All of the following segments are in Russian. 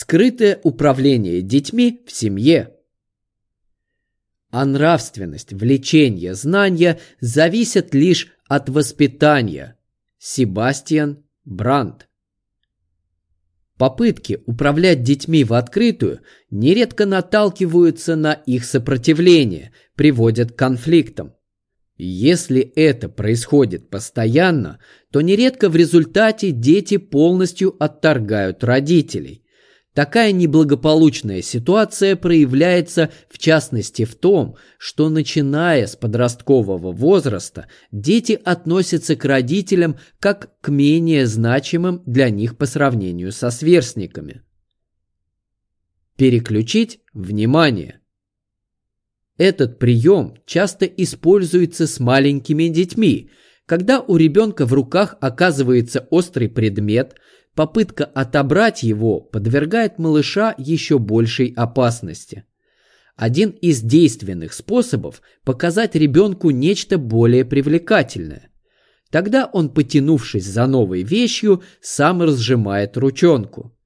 Скрытое управление детьми в семье. А нравственность, влечение, знания зависят лишь от воспитания. Себастьян Брандт. Попытки управлять детьми в открытую нередко наталкиваются на их сопротивление, приводят к конфликтам. Если это происходит постоянно, то нередко в результате дети полностью отторгают родителей, Такая неблагополучная ситуация проявляется в частности в том, что начиная с подросткового возраста дети относятся к родителям как к менее значимым для них по сравнению со сверстниками. Переключить внимание. Этот прием часто используется с маленькими детьми, когда у ребенка в руках оказывается острый предмет – попытка отобрать его подвергает малыша еще большей опасности. Один из действенных способов показать ребенку нечто более привлекательное. Тогда он, потянувшись за новой вещью, сам разжимает ручонку.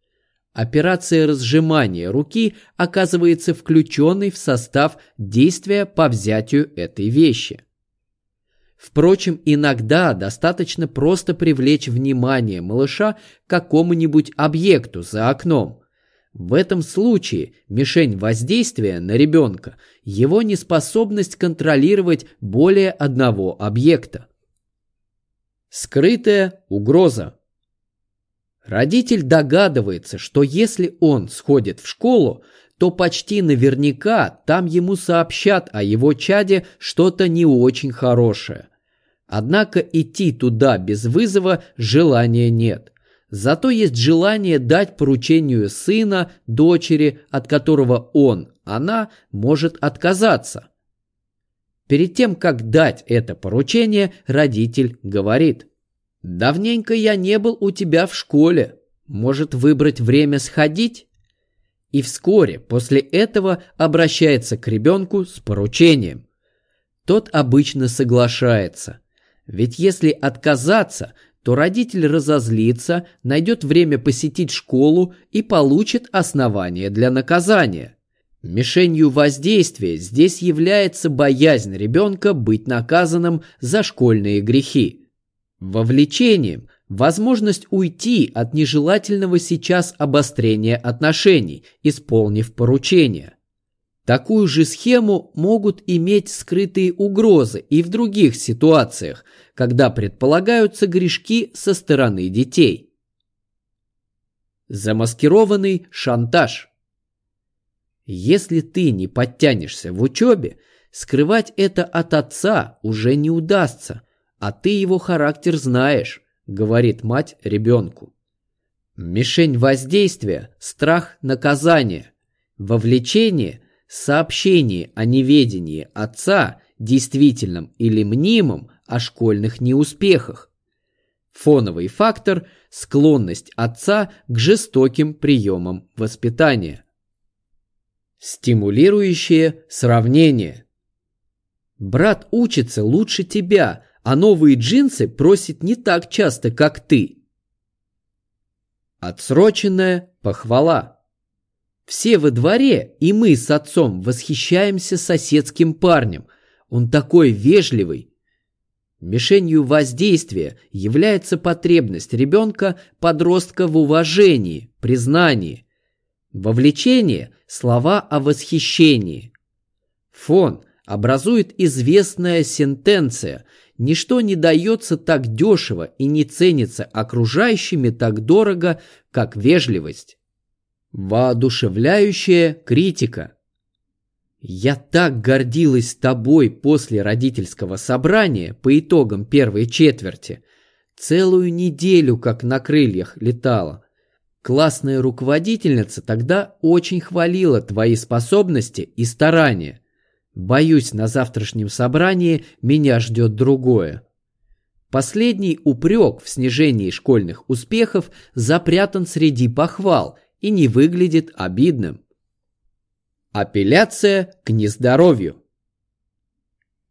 Операция разжимания руки оказывается включенной в состав действия по взятию этой вещи. Впрочем, иногда достаточно просто привлечь внимание малыша к какому-нибудь объекту за окном. В этом случае мишень воздействия на ребенка – его неспособность контролировать более одного объекта. Скрытая угроза. Родитель догадывается, что если он сходит в школу, то почти наверняка там ему сообщат о его чаде что-то не очень хорошее. Однако идти туда без вызова желания нет. Зато есть желание дать поручению сына, дочери, от которого он, она может отказаться. Перед тем, как дать это поручение, родитель говорит. «Давненько я не был у тебя в школе. Может выбрать время сходить?» И вскоре после этого обращается к ребенку с поручением. Тот обычно соглашается. Ведь если отказаться, то родитель разозлится, найдет время посетить школу и получит основание для наказания. Мишенью воздействия здесь является боязнь ребенка быть наказанным за школьные грехи. Вовлечением – возможность уйти от нежелательного сейчас обострения отношений, исполнив поручение. Такую же схему могут иметь скрытые угрозы и в других ситуациях, когда предполагаются грешки со стороны детей. Замаскированный шантаж. Если ты не подтянешься в учебе, скрывать это от отца уже не удастся, а ты его характер знаешь, говорит мать ребенку. Мишень воздействия – страх наказания. Вовлечение сообщении о неведении отца, действительном или мнимом, о школьных неуспехах. Фоновый фактор – склонность отца к жестоким приемам воспитания. Стимулирующее сравнение. Брат учится лучше тебя, а новые джинсы просит не так часто, как ты. Отсроченная похвала. Все во дворе, и мы с отцом восхищаемся соседским парнем. Он такой вежливый. Мишенью воздействия является потребность ребенка, подростка в уважении, признании. Вовлечение – слова о восхищении. Фон образует известная сентенция «Ничто не дается так дешево и не ценится окружающими так дорого, как вежливость». Воодушевляющая критика. Я так гордилась тобой после родительского собрания по итогам первой четверти. Целую неделю как на крыльях летала. Классная руководительница тогда очень хвалила твои способности и старания. Боюсь, на завтрашнем собрании меня ждет другое. Последний упрек в снижении школьных успехов запрятан среди похвал – и не выглядит обидным. Апелляция к нездоровью.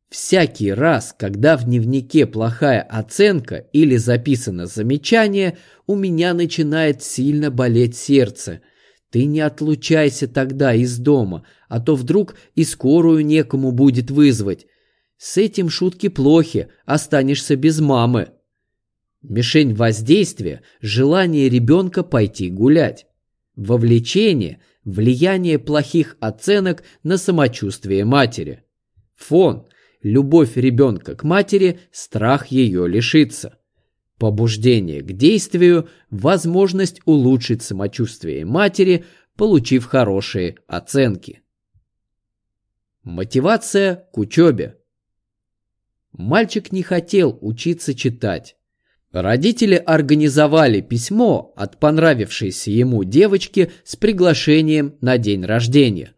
Всякий раз, когда в дневнике плохая оценка или записано замечание, у меня начинает сильно болеть сердце. Ты не отлучайся тогда из дома, а то вдруг и скорую некому будет вызвать. С этим шутки плохи, останешься без мамы. Мишень воздействия – желание ребенка пойти гулять. Вовлечение – влияние плохих оценок на самочувствие матери. Фон – любовь ребенка к матери, страх ее лишиться. Побуждение к действию – возможность улучшить самочувствие матери, получив хорошие оценки. Мотивация к учебе. Мальчик не хотел учиться читать. Родители организовали письмо от понравившейся ему девочки с приглашением на день рождения.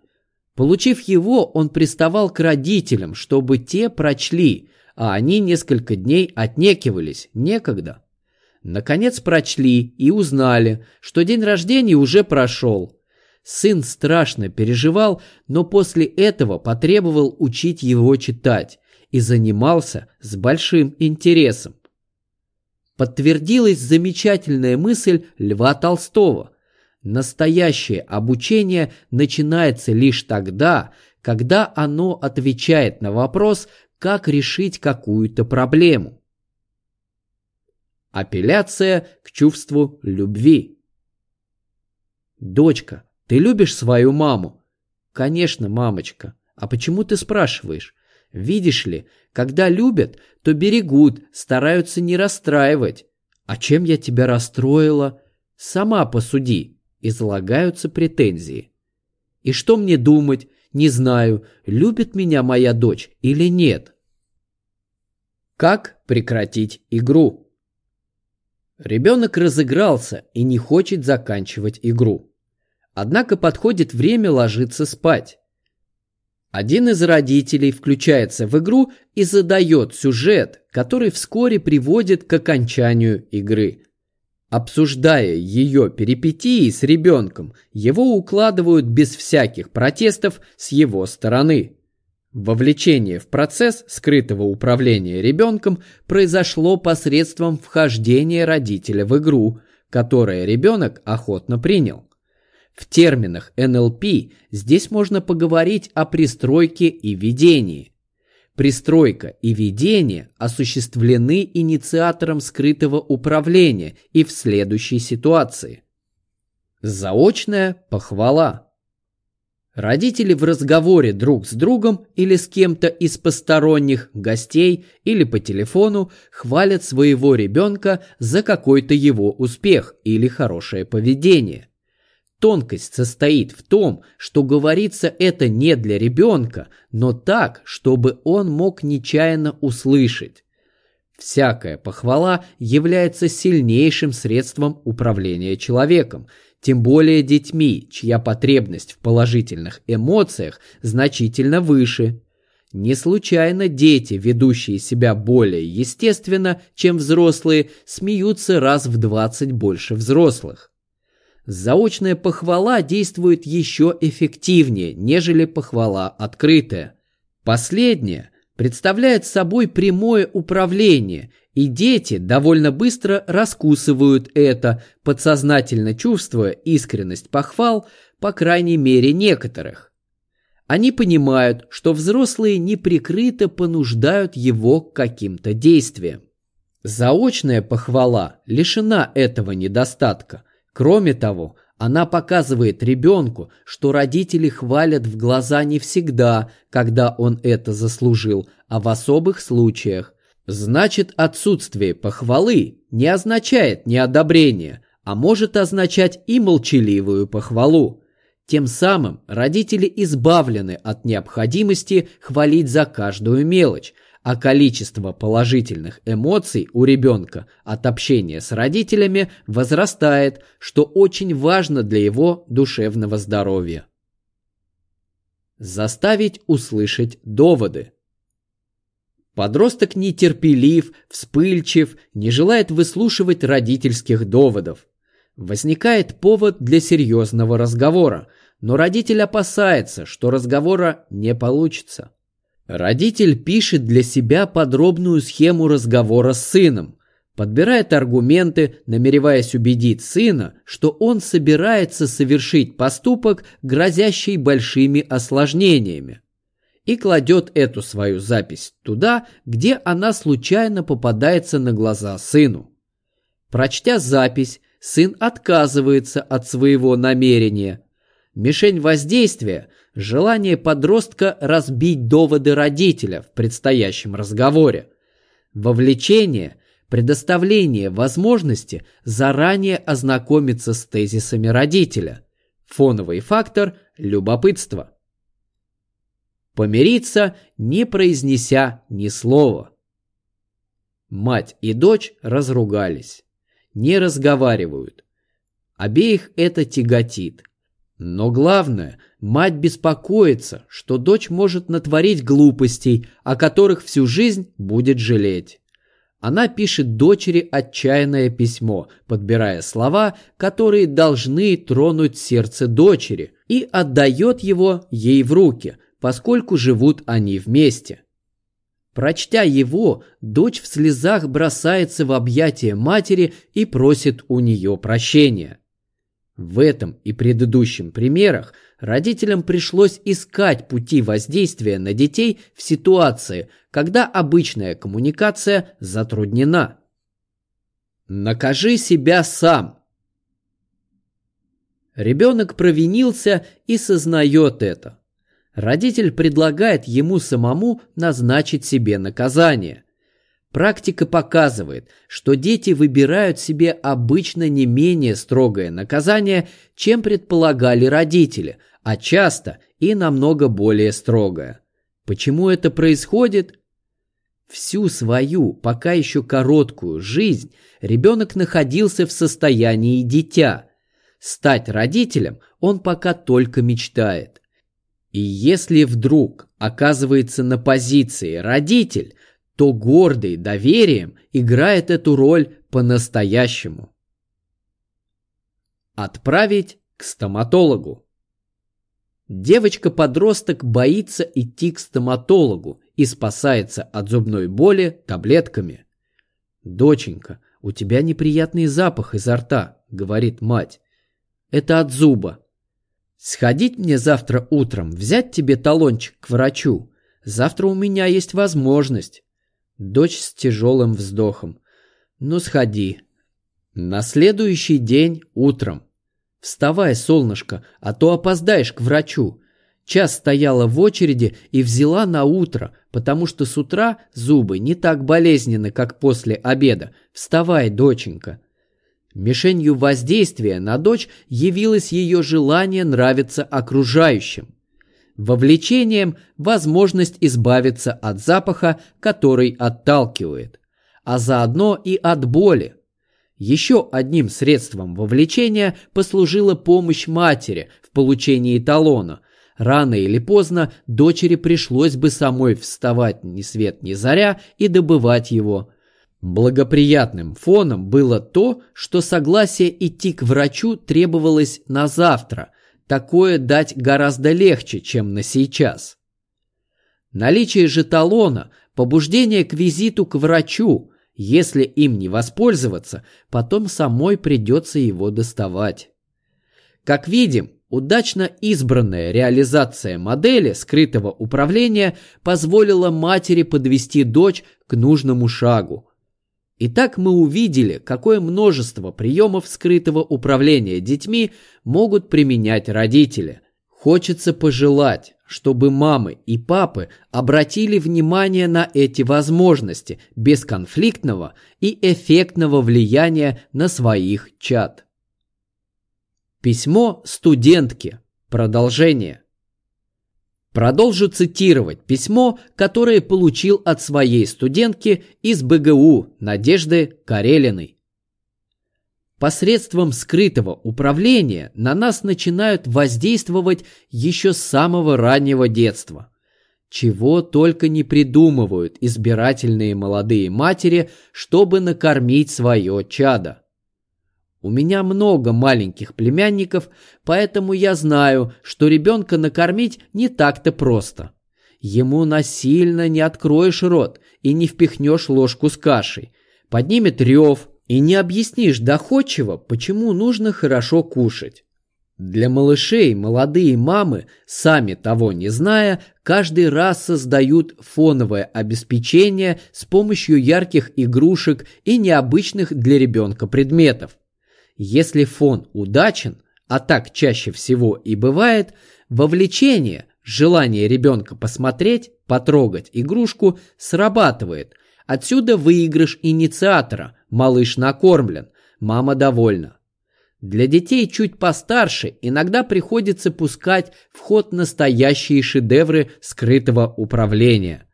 Получив его, он приставал к родителям, чтобы те прочли, а они несколько дней отнекивались, некогда. Наконец прочли и узнали, что день рождения уже прошел. Сын страшно переживал, но после этого потребовал учить его читать и занимался с большим интересом. Подтвердилась замечательная мысль Льва Толстого. Настоящее обучение начинается лишь тогда, когда оно отвечает на вопрос, как решить какую-то проблему. Апелляция к чувству любви. Дочка, ты любишь свою маму? Конечно, мамочка. А почему ты спрашиваешь? Видишь ли, когда любят, то берегут, стараются не расстраивать. А чем я тебя расстроила? Сама посуди. Излагаются претензии. И что мне думать? Не знаю, любит меня моя дочь или нет. Как прекратить игру? Ребенок разыгрался и не хочет заканчивать игру. Однако подходит время ложиться спать. Один из родителей включается в игру и задает сюжет, который вскоре приводит к окончанию игры. Обсуждая ее перипетии с ребенком, его укладывают без всяких протестов с его стороны. Вовлечение в процесс скрытого управления ребенком произошло посредством вхождения родителя в игру, которое ребенок охотно принял. В терминах НЛП здесь можно поговорить о пристройке и ведении. Пристройка и ведение осуществлены инициатором скрытого управления и в следующей ситуации. Заочная похвала – Родители в разговоре друг с другом или с кем-то из посторонних гостей или по телефону хвалят своего ребенка за какой-то его успех или хорошее поведение. Тонкость состоит в том, что говорится это не для ребенка, но так, чтобы он мог нечаянно услышать. Всякая похвала является сильнейшим средством управления человеком – тем более детьми, чья потребность в положительных эмоциях значительно выше. Не случайно дети, ведущие себя более естественно, чем взрослые, смеются раз в 20 больше взрослых. Заочная похвала действует еще эффективнее, нежели похвала открытая. Последняя представляет собой прямое управление и дети довольно быстро раскусывают это, подсознательно чувствуя искренность похвал, по крайней мере некоторых. Они понимают, что взрослые неприкрыто понуждают его к каким-то действиям. Заочная похвала лишена этого недостатка. Кроме того, она показывает ребенку, что родители хвалят в глаза не всегда, когда он это заслужил, а в особых случаях, Значит, отсутствие похвалы не означает неодобрение, а может означать и молчаливую похвалу. Тем самым родители избавлены от необходимости хвалить за каждую мелочь, а количество положительных эмоций у ребенка от общения с родителями возрастает, что очень важно для его душевного здоровья. Заставить услышать доводы – Подросток нетерпелив, вспыльчив, не желает выслушивать родительских доводов. Возникает повод для серьезного разговора, но родитель опасается, что разговора не получится. Родитель пишет для себя подробную схему разговора с сыном. подбирает аргументы, намереваясь убедить сына, что он собирается совершить поступок, грозящий большими осложнениями, и кладет эту свою запись туда, где она случайно попадается на глаза сыну. Прочтя запись, сын отказывается от своего намерения. Мишень воздействия – желание подростка разбить доводы родителя в предстоящем разговоре. Вовлечение – предоставление возможности заранее ознакомиться с тезисами родителя. Фоновый фактор – любопытство. Помириться, не произнеся ни слова. Мать и дочь разругались. Не разговаривают. Обеих это тяготит. Но главное, мать беспокоится, что дочь может натворить глупостей, о которых всю жизнь будет жалеть. Она пишет дочери отчаянное письмо, подбирая слова, которые должны тронуть сердце дочери, и отдает его ей в руки, поскольку живут они вместе. Прочтя его, дочь в слезах бросается в объятия матери и просит у нее прощения. В этом и предыдущем примерах родителям пришлось искать пути воздействия на детей в ситуации, когда обычная коммуникация затруднена. Накажи себя сам. Ребенок провинился и сознает это. Родитель предлагает ему самому назначить себе наказание. Практика показывает, что дети выбирают себе обычно не менее строгое наказание, чем предполагали родители, а часто и намного более строгое. Почему это происходит? Всю свою, пока еще короткую жизнь ребенок находился в состоянии дитя. Стать родителем он пока только мечтает. И если вдруг оказывается на позиции родитель, то гордый доверием играет эту роль по-настоящему. Отправить к стоматологу. Девочка-подросток боится идти к стоматологу и спасается от зубной боли таблетками. «Доченька, у тебя неприятный запах изо рта», — говорит мать. «Это от зуба». «Сходить мне завтра утром, взять тебе талончик к врачу. Завтра у меня есть возможность». Дочь с тяжелым вздохом. «Ну, сходи». На следующий день утром. «Вставай, солнышко, а то опоздаешь к врачу». Час стояла в очереди и взяла на утро, потому что с утра зубы не так болезненны, как после обеда. Вставай, доченька. Мишенью воздействия на дочь явилось ее желание нравиться окружающим. Вовлечением – возможность избавиться от запаха, который отталкивает, а заодно и от боли. Еще одним средством вовлечения послужила помощь матери в получении талона. Рано или поздно дочери пришлось бы самой вставать ни свет ни заря и добывать его. Благоприятным фоном было то, что согласие идти к врачу требовалось на завтра, такое дать гораздо легче, чем на сейчас. Наличие же талона, побуждение к визиту к врачу, если им не воспользоваться, потом самой придется его доставать. Как видим, удачно избранная реализация модели скрытого управления позволила матери подвести дочь к нужному шагу – Итак, мы увидели, какое множество приемов скрытого управления детьми могут применять родители. Хочется пожелать, чтобы мамы и папы обратили внимание на эти возможности бесконфликтного и эффектного влияния на своих чад. Письмо студентке. Продолжение. Продолжу цитировать письмо, которое получил от своей студентки из БГУ Надежды Карелиной. Посредством скрытого управления на нас начинают воздействовать еще с самого раннего детства. Чего только не придумывают избирательные молодые матери, чтобы накормить свое чадо. У меня много маленьких племянников, поэтому я знаю, что ребенка накормить не так-то просто. Ему насильно не откроешь рот и не впихнешь ложку с кашей, поднимет рев, и не объяснишь доходчиво, почему нужно хорошо кушать. Для малышей молодые мамы, сами того не зная, каждый раз создают фоновое обеспечение с помощью ярких игрушек и необычных для ребенка предметов. Если фон удачен, а так чаще всего и бывает, вовлечение, желание ребенка посмотреть, потрогать игрушку срабатывает. Отсюда выигрыш инициатора, малыш накормлен, мама довольна. Для детей чуть постарше иногда приходится пускать в ход настоящие шедевры скрытого управления.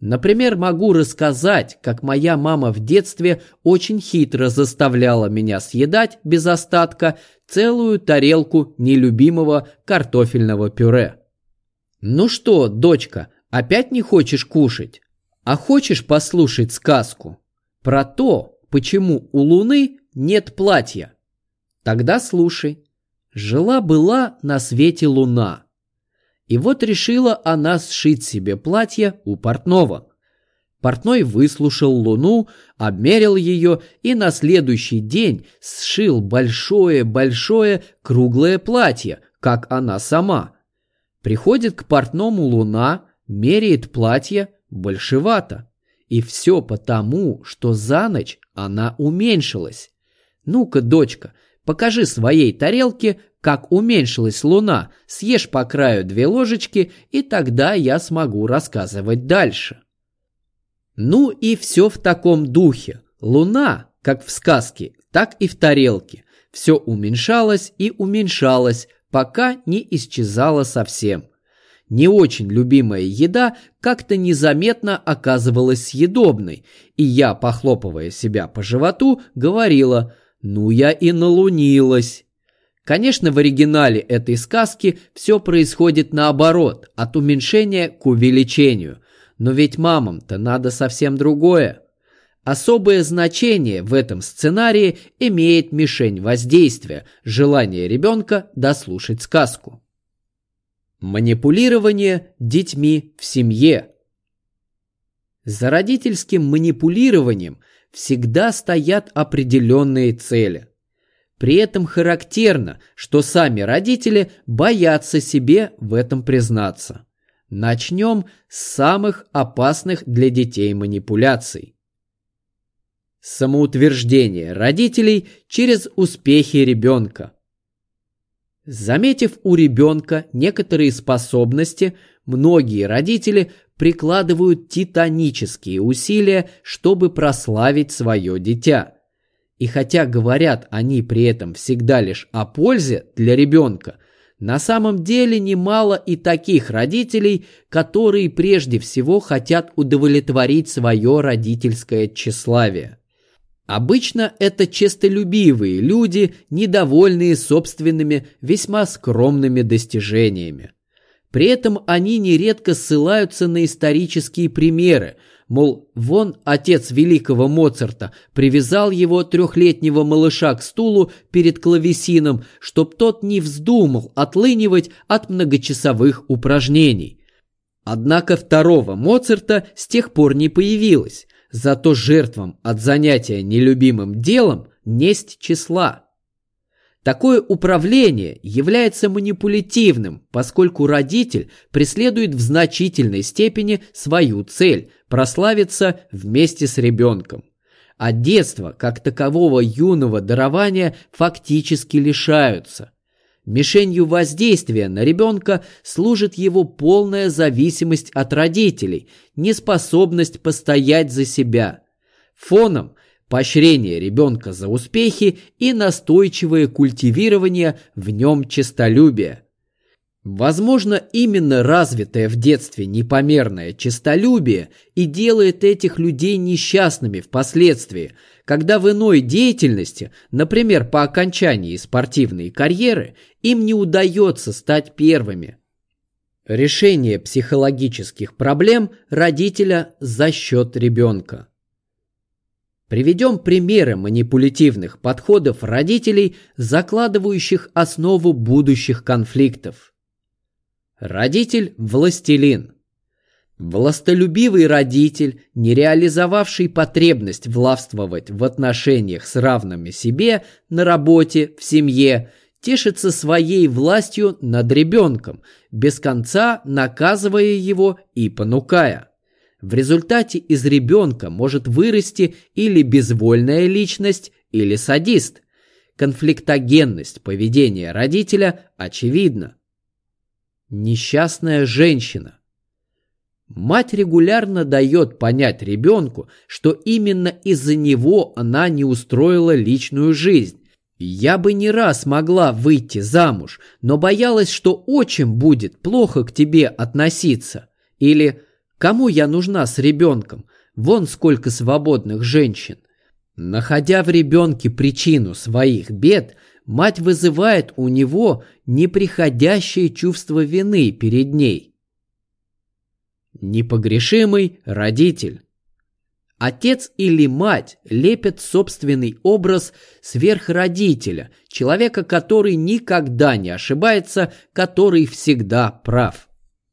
Например, могу рассказать, как моя мама в детстве очень хитро заставляла меня съедать без остатка целую тарелку нелюбимого картофельного пюре. «Ну что, дочка, опять не хочешь кушать? А хочешь послушать сказку? Про то, почему у Луны нет платья?» Тогда слушай. Жила-была на свете луна. И вот решила она сшить себе платье у портного. Портной выслушал луну, обмерил ее и на следующий день сшил большое-большое круглое платье, как она сама. Приходит к портному луна, меряет платье, большевато. И все потому, что за ночь она уменьшилась. Ну-ка, дочка, Покажи своей тарелке, как уменьшилась луна, съешь по краю две ложечки, и тогда я смогу рассказывать дальше. Ну и все в таком духе. Луна, как в сказке, так и в тарелке. Все уменьшалось и уменьшалось, пока не исчезала совсем. Не очень любимая еда как-то незаметно оказывалась съедобной, и я, похлопывая себя по животу, говорила – ну, я и налунилась. Конечно, в оригинале этой сказки все происходит наоборот, от уменьшения к увеличению. Но ведь мамам-то надо совсем другое. Особое значение в этом сценарии имеет мишень воздействия, желание ребенка дослушать сказку. Манипулирование детьми в семье. За родительским манипулированием – всегда стоят определенные цели. При этом характерно, что сами родители боятся себе в этом признаться. Начнем с самых опасных для детей манипуляций. Самоутверждение родителей через успехи ребенка. Заметив у ребенка некоторые способности, многие родители прикладывают титанические усилия, чтобы прославить свое дитя. И хотя говорят они при этом всегда лишь о пользе для ребенка, на самом деле немало и таких родителей, которые прежде всего хотят удовлетворить свое родительское тщеславие. Обычно это честолюбивые люди, недовольные собственными весьма скромными достижениями. При этом они нередко ссылаются на исторические примеры, мол, вон отец великого Моцарта привязал его трехлетнего малыша к стулу перед клавесином, чтоб тот не вздумал отлынивать от многочасовых упражнений. Однако второго Моцарта с тех пор не появилось, зато жертвам от занятия нелюбимым делом несть числа – Такое управление является манипулятивным, поскольку родитель преследует в значительной степени свою цель – прославиться вместе с ребенком. А детства, как такового юного дарования, фактически лишаются. Мишенью воздействия на ребенка служит его полная зависимость от родителей, неспособность постоять за себя. Фоном поощрение ребенка за успехи и настойчивое культивирование в нем честолюбия. Возможно, именно развитое в детстве непомерное честолюбие и делает этих людей несчастными впоследствии, когда в иной деятельности, например, по окончании спортивной карьеры, им не удается стать первыми. Решение психологических проблем родителя за счет ребенка. Приведем примеры манипулятивных подходов родителей, закладывающих основу будущих конфликтов. Родитель – властелин. Властолюбивый родитель, не реализовавший потребность властвовать в отношениях с равными себе на работе, в семье, тешится своей властью над ребенком, без конца наказывая его и понукая. В результате из ребенка может вырасти или безвольная личность, или садист. Конфликтогенность поведения родителя очевидна. Несчастная женщина – Мать регулярно дает понять ребенку, что именно из-за него она не устроила личную жизнь. Я бы не раз могла выйти замуж, но боялась, что отчим будет плохо к тебе относиться. Или «Кому я нужна с ребенком? Вон сколько свободных женщин». Находя в ребенке причину своих бед, мать вызывает у него неприходящее чувство вины перед ней – Непогрешимый родитель. Отец или мать лепят собственный образ сверхродителя, человека, который никогда не ошибается, который всегда прав.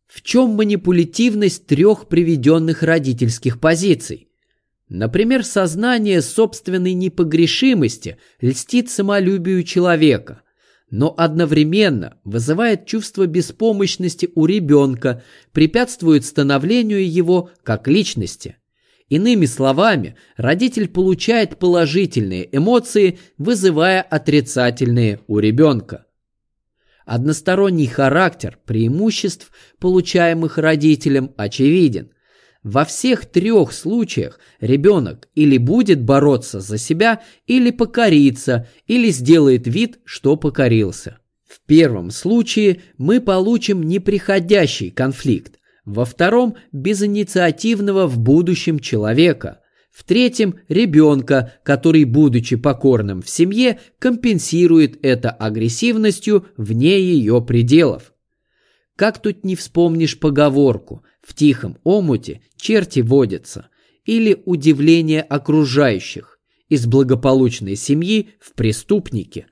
В чем манипулятивность трех приведенных родительских позиций? Например, сознание собственной непогрешимости льстит самолюбию человека – но одновременно вызывает чувство беспомощности у ребенка, препятствует становлению его как личности. Иными словами, родитель получает положительные эмоции, вызывая отрицательные у ребенка. Односторонний характер преимуществ, получаемых родителем, очевиден – во всех трех случаях ребенок или будет бороться за себя, или покориться, или сделает вид, что покорился. В первом случае мы получим неприходящий конфликт, во втором – безинициативного в будущем человека, в третьем – ребенка, который, будучи покорным в семье, компенсирует это агрессивностью вне ее пределов. Как тут не вспомнишь поговорку в тихом омуте черти водятся, или удивление окружающих, из благополучной семьи в преступники.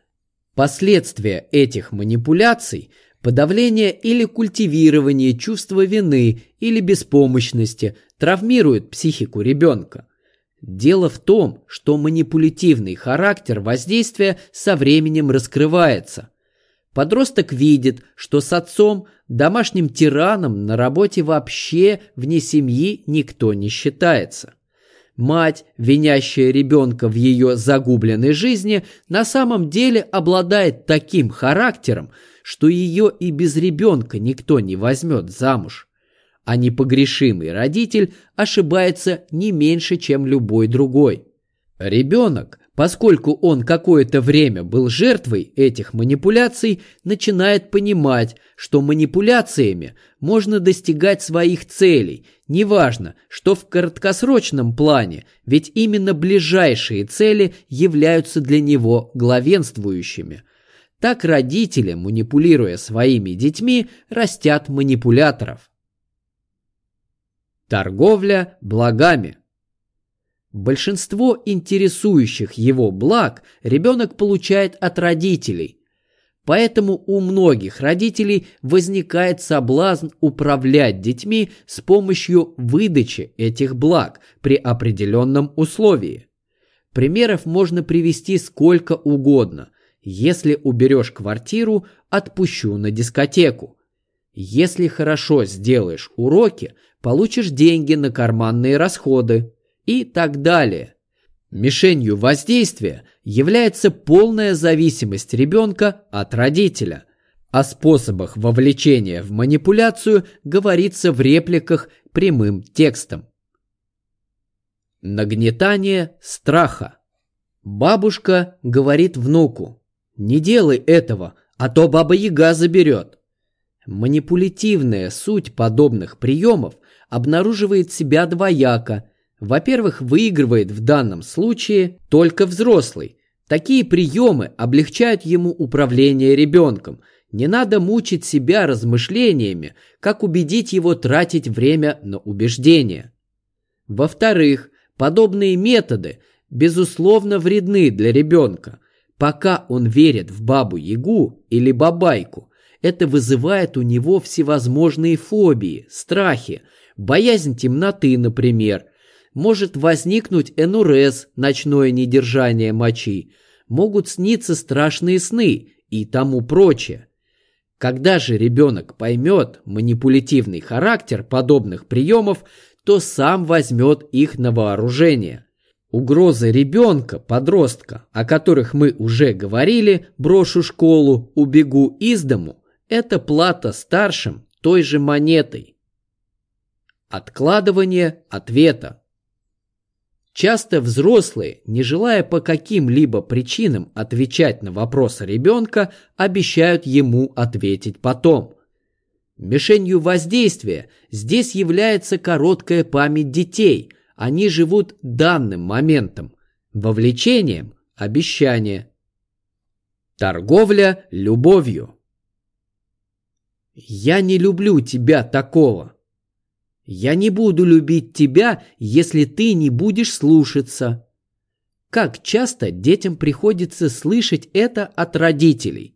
Последствия этих манипуляций – подавление или культивирование чувства вины или беспомощности травмирует психику ребенка. Дело в том, что манипулятивный характер воздействия со временем раскрывается – Подросток видит, что с отцом, домашним тираном, на работе вообще вне семьи никто не считается. Мать, винящая ребенка в ее загубленной жизни, на самом деле обладает таким характером, что ее и без ребенка никто не возьмет замуж. А непогрешимый родитель ошибается не меньше, чем любой другой. Ребенок, поскольку он какое-то время был жертвой этих манипуляций, начинает понимать, что манипуляциями можно достигать своих целей, неважно, что в краткосрочном плане, ведь именно ближайшие цели являются для него главенствующими. Так родители, манипулируя своими детьми, растят манипуляторов. Торговля благами Большинство интересующих его благ ребенок получает от родителей. Поэтому у многих родителей возникает соблазн управлять детьми с помощью выдачи этих благ при определенном условии. Примеров можно привести сколько угодно. Если уберешь квартиру, отпущу на дискотеку. Если хорошо сделаешь уроки, получишь деньги на карманные расходы и так далее. Мишенью воздействия является полная зависимость ребенка от родителя. О способах вовлечения в манипуляцию говорится в репликах прямым текстом. Нагнетание страха. Бабушка говорит внуку, не делай этого, а то баба-яга заберет. Манипулятивная суть подобных приемов обнаруживает себя двояко во-первых, выигрывает в данном случае только взрослый. Такие приемы облегчают ему управление ребенком. Не надо мучить себя размышлениями, как убедить его тратить время на убеждения. Во-вторых, подобные методы, безусловно, вредны для ребенка. Пока он верит в бабу-ягу или бабайку, это вызывает у него всевозможные фобии, страхи, боязнь темноты, например. Может возникнуть энурез, ночное недержание мочи. Могут сниться страшные сны и тому прочее. Когда же ребенок поймет манипулятивный характер подобных приемов, то сам возьмет их на вооружение. Угрозы ребенка, подростка, о которых мы уже говорили, брошу школу, убегу из дому, это плата старшим той же монетой. Откладывание ответа. Часто взрослые, не желая по каким-либо причинам отвечать на вопросы ребенка, обещают ему ответить потом. Мишенью воздействия здесь является короткая память детей. Они живут данным моментом, вовлечением – обещание. Торговля любовью. «Я не люблю тебя такого», я не буду любить тебя, если ты не будешь слушаться. Как часто детям приходится слышать это от родителей?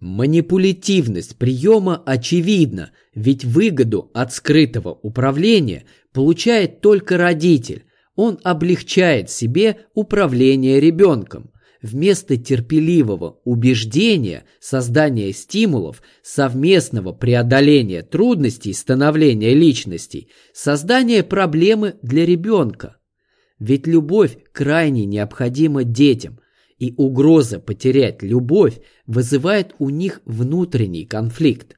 Манипулятивность приема очевидна, ведь выгоду от скрытого управления получает только родитель. Он облегчает себе управление ребенком вместо терпеливого убеждения, создания стимулов, совместного преодоления трудностей становления личностей, создания проблемы для ребенка. Ведь любовь крайне необходима детям, и угроза потерять любовь вызывает у них внутренний конфликт.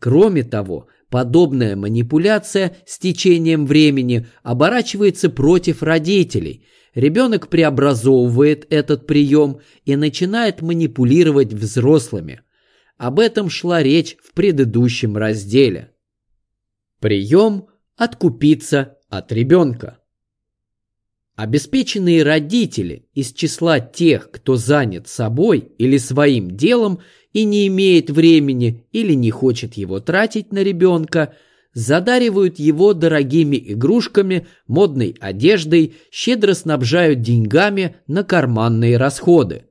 Кроме того, подобная манипуляция с течением времени оборачивается против родителей – Ребенок преобразовывает этот прием и начинает манипулировать взрослыми. Об этом шла речь в предыдущем разделе. Прием «Откупиться от ребенка». Обеспеченные родители из числа тех, кто занят собой или своим делом и не имеет времени или не хочет его тратить на ребенка – задаривают его дорогими игрушками, модной одеждой, щедро снабжают деньгами на карманные расходы.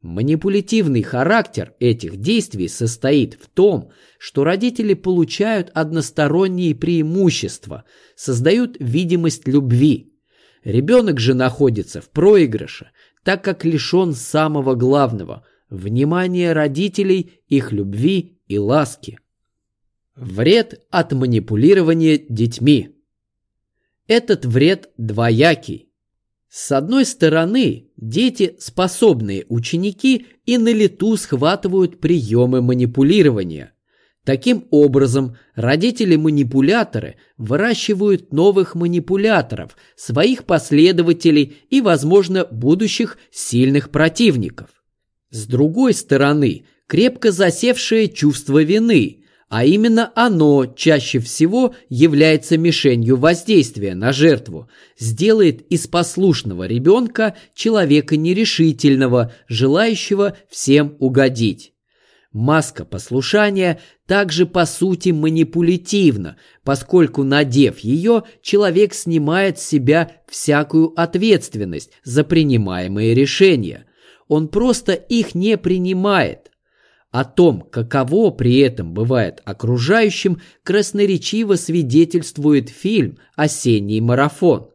Манипулятивный характер этих действий состоит в том, что родители получают односторонние преимущества, создают видимость любви. Ребенок же находится в проигрыше, так как лишен самого главного – внимания родителей, их любви и ласки. Вред от манипулирования детьми. Этот вред двоякий. С одной стороны, дети – способные ученики и на лету схватывают приемы манипулирования. Таким образом, родители-манипуляторы выращивают новых манипуляторов, своих последователей и, возможно, будущих сильных противников. С другой стороны, крепко засевшее чувство вины – а именно оно чаще всего является мишенью воздействия на жертву, сделает из послушного ребенка человека нерешительного, желающего всем угодить. Маска послушания также по сути манипулятивна, поскольку, надев ее, человек снимает с себя всякую ответственность за принимаемые решения. Он просто их не принимает, о том, каково при этом бывает окружающим, красноречиво свидетельствует фильм «Осенний марафон».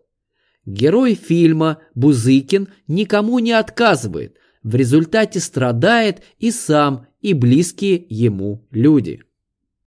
Герой фильма Бузыкин никому не отказывает, в результате страдает и сам, и близкие ему люди.